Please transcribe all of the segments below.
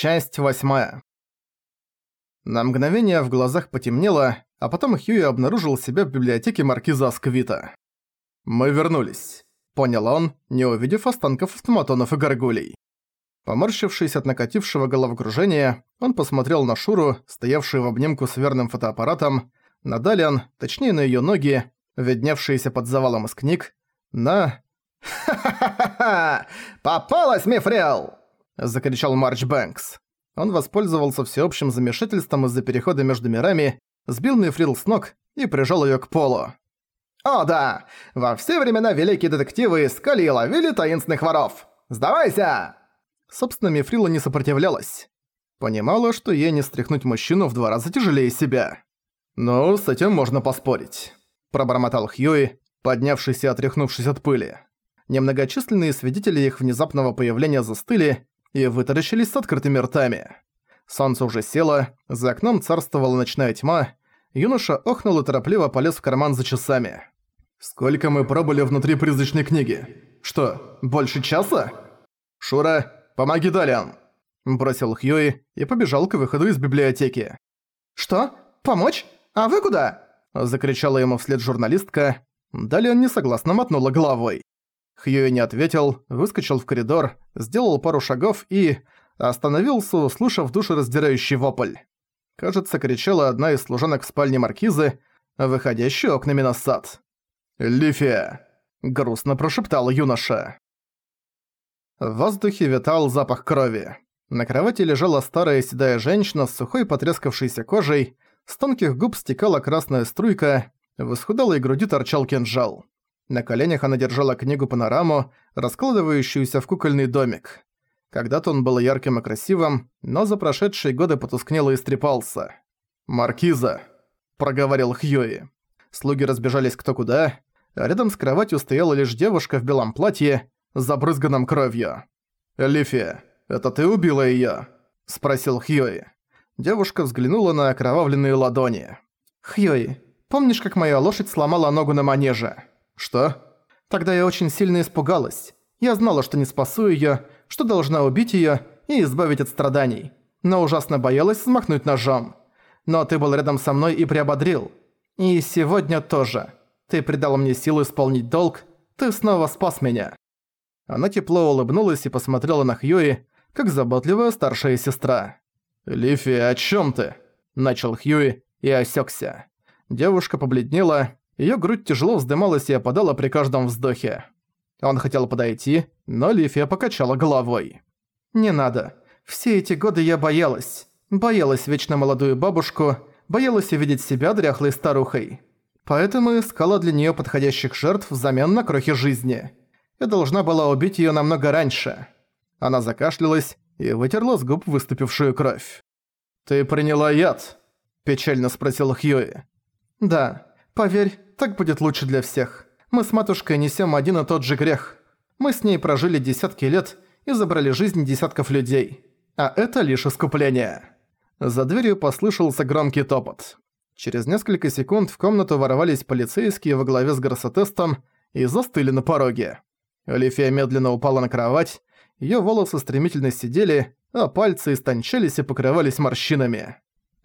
Часть восьмая. На мгновение в глазах потемнело, а потом Хьюи обнаружил себя в библиотеке маркиза Асквита. «Мы вернулись», — понял он, не увидев останков автоматонов и горгулей. Поморщившись от накатившего головокружения, он посмотрел на Шуру, стоявшую в обнимку с верным фотоаппаратом, на Далиан, точнее на её ноги, видневшиеся под завалом из книг, на... «Ха-ха-ха-ха! Попалась, Мифрил!» — закричал Марч Бэнкс. Он воспользовался всеобщим замешательством из-за перехода между мирами, сбил Мифрил с ног и прижал её к полу. «О да! Во все времена великие детективы искали и ловили таинственных воров! Сдавайся!» Собственно, Мифрила не сопротивлялась. Понимала, что ей не стряхнуть мужчину в два раза тяжелее себя. «Ну, с этим можно поспорить», – пробормотал Хьюи, поднявшись и отряхнувшись от пыли. Немногочисленные свидетели их внезапного появления застыли и вытаращились с открытыми ртами. Солнце уже село, за окном царствовала ночная тьма, юноша охнул и торопливо полез в карман за часами. «Сколько мы пробыли внутри призрачной книги? Что, больше часа?» «Шура, помоги Далиан!» Бросил Хьюи и побежал к выходу из библиотеки. «Что? Помочь? А вы куда?» Закричала ему вслед журналистка. Далиан несогласно мотнула головой. Хьюи не ответил, выскочил в коридор, сделал пару шагов и... остановился, услышав душераздирающий вопль. Кажется, кричала одна из служанок в спальне маркизы, выходящая окнами на сад. «Лифия!» — грустно прошептал юноша. В воздухе витал запах крови. На кровати лежала старая седая женщина с сухой потрескавшейся кожей, с тонких губ стекала красная струйка, в исхудалой груди торчал кинжал. На коленях она держала книгу-панораму, раскладывающуюся в кукольный домик. Когда-то он был ярким и красивым, но за прошедшие годы потускнел и истрепался. «Маркиза», — проговорил Хьюи. Слуги разбежались кто куда, а рядом с кроватью стояла лишь девушка в белом платье, забрызганном кровью. «Лифия, это ты убила её?» — спросил Хьюи. Девушка взглянула на окровавленные ладони. «Хьюи, помнишь, как моя лошадь сломала ногу на манеже?» «Что?» «Тогда я очень сильно испугалась. Я знала, что не спасу её, что должна убить её и избавить от страданий. Но ужасно боялась взмахнуть ножом. Но ты был рядом со мной и приободрил. И сегодня тоже. Ты придал мне силу исполнить долг, ты снова спас меня». Она тепло улыбнулась и посмотрела на Хьюи, как заботливая старшая сестра. «Лифи, о чём ты?» – начал Хьюи и осёкся. Девушка побледнела, Её грудь тяжело вздымалась и опадала при каждом вздохе. Он хотел подойти, но Лифия покачала головой. «Не надо. Все эти годы я боялась. Боялась вечно молодую бабушку, боялась увидеть себя дряхлой старухой. Поэтому искала для неё подходящих жертв взамен на крохи жизни. Я должна была убить её намного раньше». Она закашлялась и вытерла с губ выступившую кровь. «Ты приняла яд?» – печально спросил Хьюи. «Да. Поверь, так будет лучше для всех. Мы с матушкой несем один и тот же грех. Мы с ней прожили десятки лет и забрали жизнь десятков людей. А это лишь искупление». За дверью послышался громкий топот. Через несколько секунд в комнату ворвались полицейские во главе с Гроссотестом и застыли на пороге. Олифия медленно упала на кровать, её волосы стремительно сидели, а пальцы истончались и покрывались морщинами.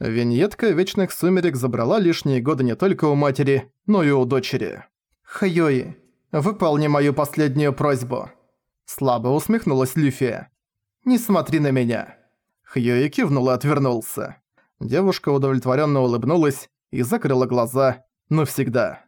Виньетка Вечных Сумерек забрала лишние годы не только у матери, но и у дочери. «Хайои, выполни мою последнюю просьбу!» Слабо усмехнулась Люфия. «Не смотри на меня!» Хьюи кивнул и отвернулся. Девушка удовлетворенно улыбнулась и закрыла глаза навсегда.